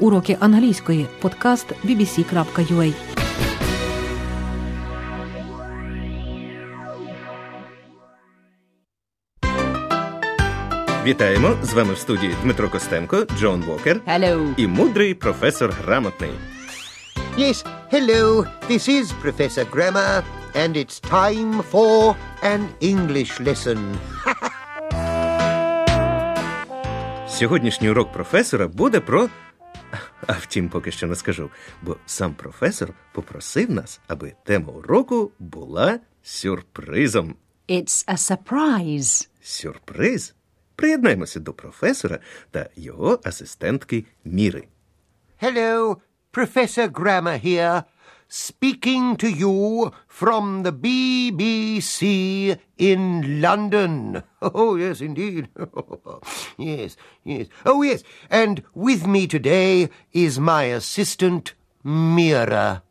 Уроки англійської. Подкаст bbc.ua Вітаємо! З вами в студії Дмитро Костенко, Джон Вокер Hello. і мудрий професор грамотний. Yes, hello, this is Professor Grammar, and it's time for an English lesson. Сьогоднішній урок професора буде про. А втім, поки що не скажу, бо сам професор попросив нас, аби тема уроку була сюрпризом. It's a surprise. Сюрприз? Приєднаємося до професора та його асистентки Міри. Hello, Professor Grammar here, speaking to you from the BBC in London. Oh, yes, indeed. yes, yes. Oh, yes, and with me today is my assistant, Mira.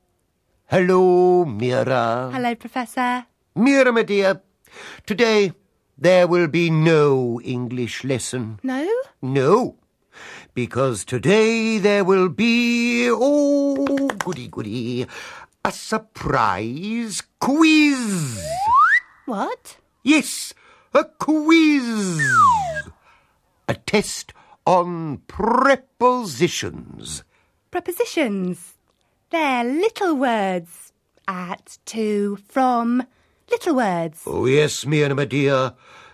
Hello, Mira. Hello, Professor. Mira, my dear, today there will be no English lesson. No? No, because today there will be, oh, goody goody, a surprise quiz. What? Yes, a quiz. A test on prepositions. Prepositions. They're little words. At, to, from. Little words. Oh, yes, Mira, my dear.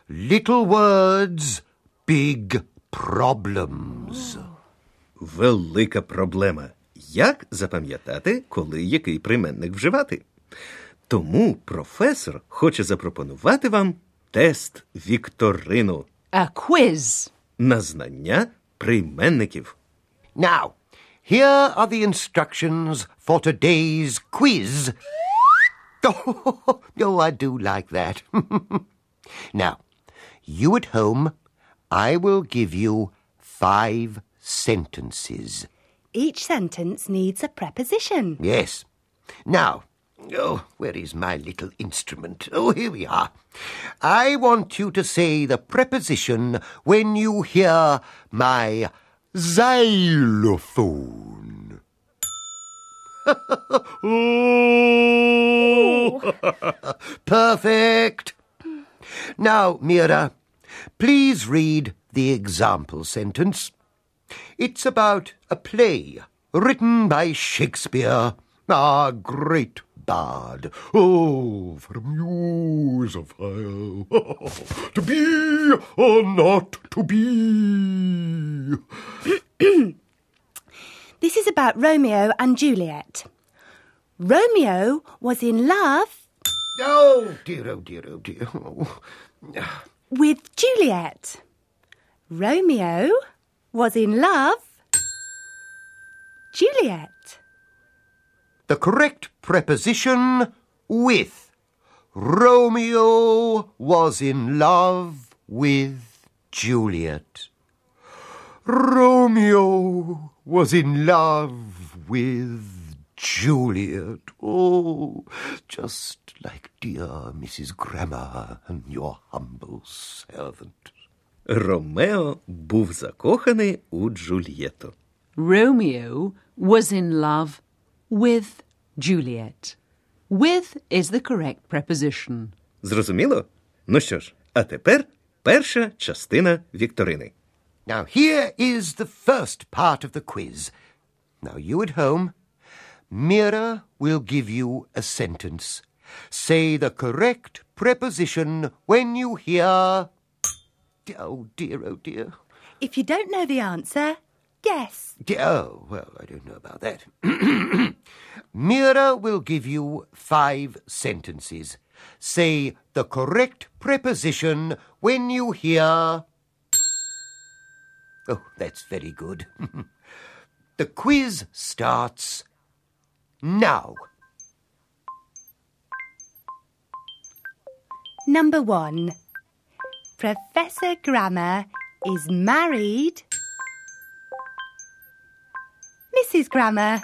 Little words, big problems. Велика проблема. Як запам'ятати, коли який прийменник вживати? Тому професор хоче запропонувати вам тест Вікторину A quiz. на знання прийменників. Now, here are the instructions for today's quiz. Oh, oh, I do like that. now, you at home, I will give you five sentences. Each sentence needs a preposition. Yes. Now, oh, where is my little instrument? Oh, here we are. I want you to say the preposition when you hear my xylophone. Perfect. Now, Mira, please read the example sentence. It's about a play written by Shakespeare, our great bard. Oh, for a muse of fire, to be or not to be. This is about Romeo and Juliet. Romeo was in love Oh, dear, oh, dear, oh, dear. Oh. with Juliet. Romeo was in love. Juliet. The correct preposition with. Romeo was in love with Juliet. Romeo was in love with Juliet. Oh, just like dear Mrs. Grammar and your humble servant. Ромео був закоханий у Джульєту. Romeo was in love with Juliet. With is the correct preposition. Зрозуміло? Ну що ж, а тепер перша частина вікторини. Now, here is the first part of the quiz. Now, you at home, Mira will give you a sentence. Say the correct preposition when you hear. Oh dear, oh dear. If you don't know the answer, guess. Oh, well, I don't know about that. Mira will give you five sentences. Say the correct preposition when you hear. Oh, that's very good. the quiz starts now. Number one. Professor Grammar is married. Mrs. Grammar.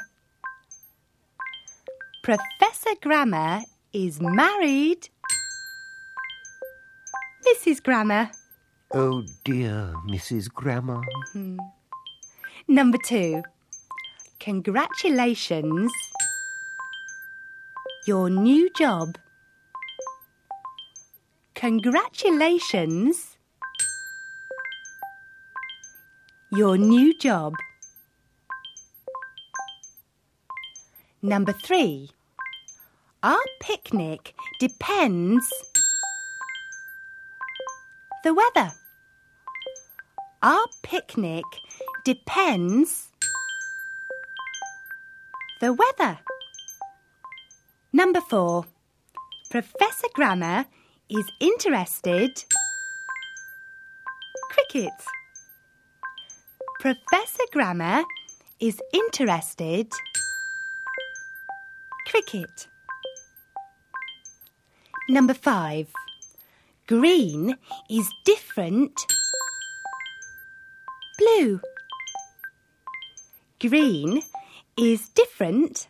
Professor Grammar is married. Mrs. Grammar. Oh dear, Mrs. Grammar. Hmm. Number two. Congratulations. Your new job. Congratulations. Your new job. Number three. Our picnic depends the weather. Our picnic depends the weather. Number four. Professor Grammar is interested cricket. Professor Grammar is interested cricket. Number five. Green is different blue. Green is different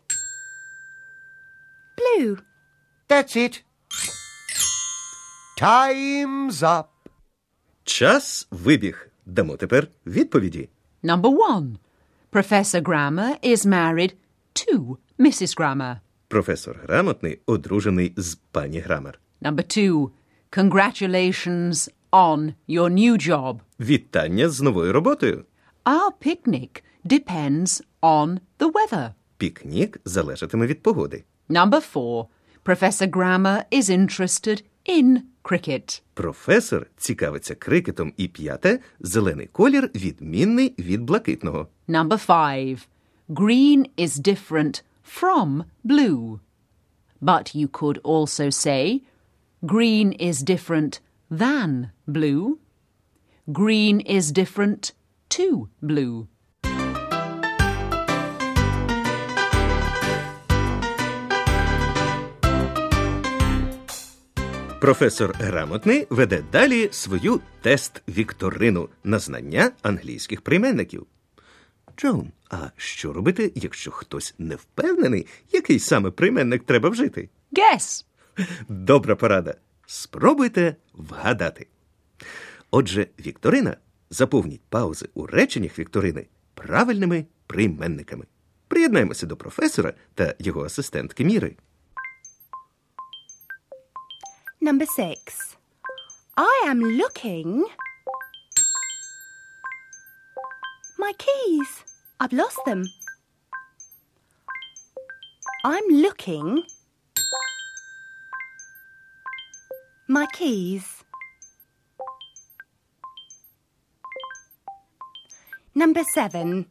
That's it. Time's up. Час вибіг. Дамо тепер відповіді. Number one. Professor Grammar is married to Mrs. Grammar. Професор грамотний одружений з пані Грамер. Number two. Congratulations on your new job. Вітання з новою роботою. Our picnic depends on the weather. Пікнік залежатиме від погоди. Number four. Professor Grammar is interested in cricket. Професор цікавиться крикетом. І п'яте. Зелений колір відмінний від блакитного. Number five. Green is different from blue. But you could also say green is different than blue. Green is different to blue. Професор грамотний веде далі свою тест-вікторину на знання англійських прийменників. Джон, а що робити, якщо хтось не впевнений, який саме прийменник треба вжити? Guess. Добра порада. Спробуйте вгадати. Отже, Вікторина заповніть паузи у реченнях Вікторини правильними прийменниками. Приєднаємося до професора та його асистентки Міри. Number six. I am looking. My keys. I've lost them. I'm looking. My keys. Number seven.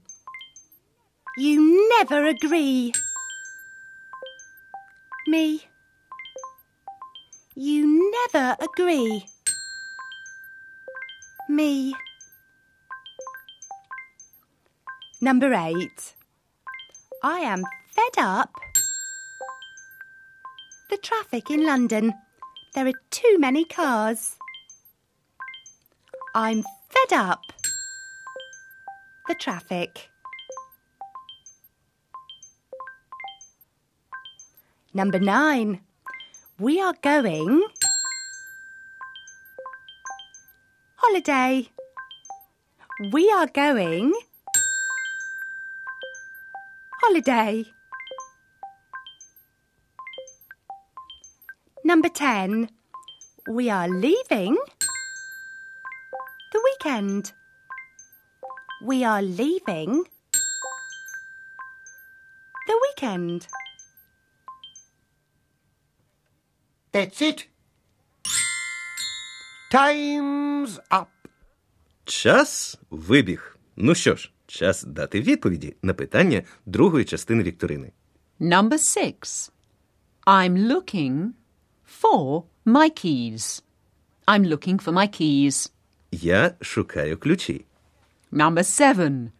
You never agree. Me. You never agree. Me. Number eight. I am fed up. The traffic in London. There are too many cars. I'm fed up. The traffic. Number nine. We are going holiday. We are going holiday. Number 10. We are leaving the weekend. We are leaving the weekend. That's it. Time's up. Час вибіг. Ну що ж, час дати відповіді на питання другої частини Вікторини. Number six. I'm looking for my keys. I'm looking for my keys. Я шукаю ключі. Number seven.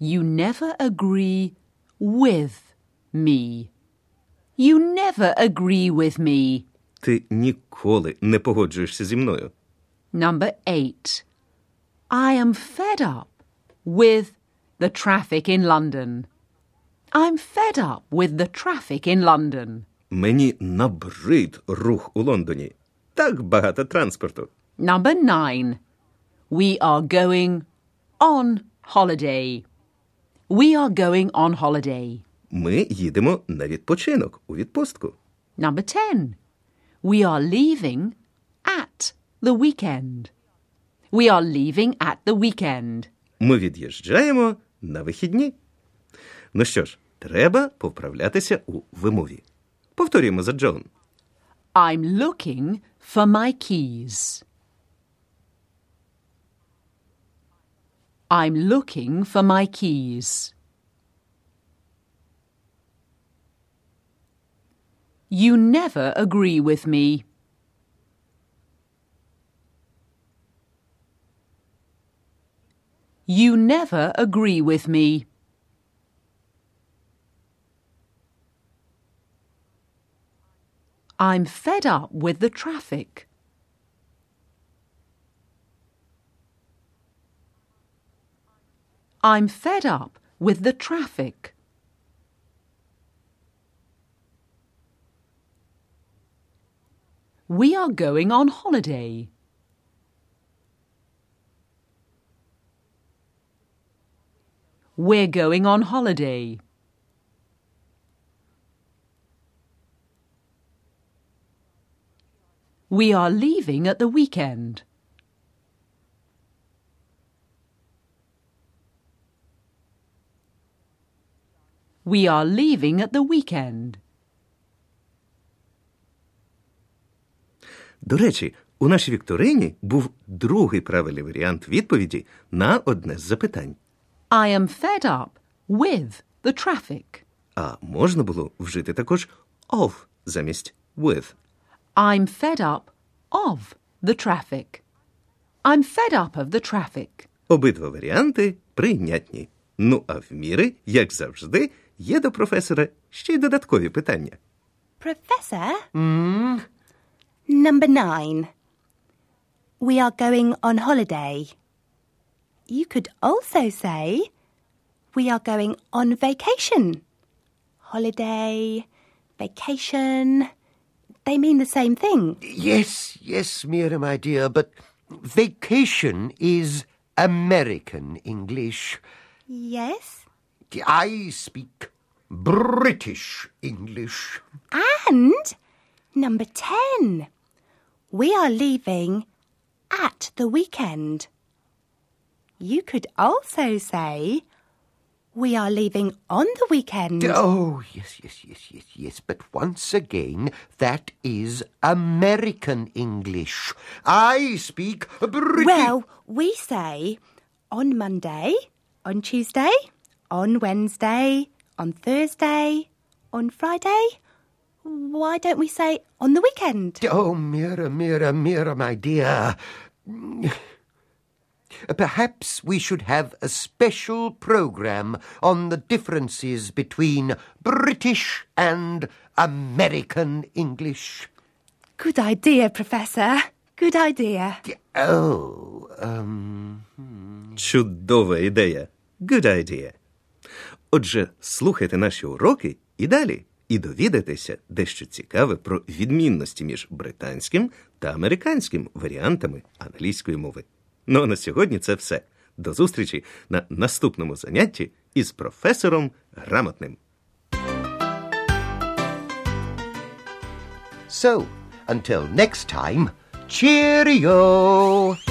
You never agree with me. You never agree with me. Ти ніколи не погоджуєшся зі мною. Number eight. I am fed up with the traffic in London. I'm fed up with the traffic in London. Мені набрид рух у Лондоні. Так багато транспорту. Number nine. We are going on holiday. We are going on holiday. Ми їдемо на відпочинок у відпустку. Number 10. We are leaving at the weekend. We are leaving at the weekend. Ми від'їжджаємо на вихідні. Ну що ж, треба повправлятися у вимові. Повторюємо за Джон. I'm looking for my keys. I'm looking for my keys. You never agree with me. You never agree with me. I'm fed up with the traffic. I'm fed up with the traffic. We are going on holiday. We're going on holiday. We are leaving at the weekend. We are leaving at the weekend. До речі, у нашій вікторині був другий правильний варіант відповіді на одне з запитань. I am fed up with the traffic. А можна було вжити також of замість with. I'm fed up of the traffic. I'm fed up of the traffic. Обидва варіанти прийнятні. Ну а в міри, як завжди, є до професора ще й додаткові питання. Professor? Number nine. We are going on holiday. You could also say we are going on vacation. Holiday, vacation, they mean the same thing. Yes, yes, Mira, my dear, but vacation is American English. Yes. I speak British English. And number 10. We are leaving at the weekend. You could also say we are leaving on the weekend. Oh, yes, yes, yes, yes, yes. But once again, that is American English. I speak British. Well, we say on Monday, on Tuesday, on Wednesday, on Thursday, on Friday. Why don't we say on the weekend? Oh, Mira, Mira, Mira, my dear. Perhaps we should have a special program on the differences between British and American English. Good idea, Professor. Good idea. Oh, um. Чудова ідея. Good idea. Отже, слухайте наші уроки і далі, І довідайтеся дещо цікаве про відмінності між британським та американським варіантами англійської мови. Ну а на сьогодні це все. До зустрічі на наступному занятті із професором грамотним. So, until next time, cheerio!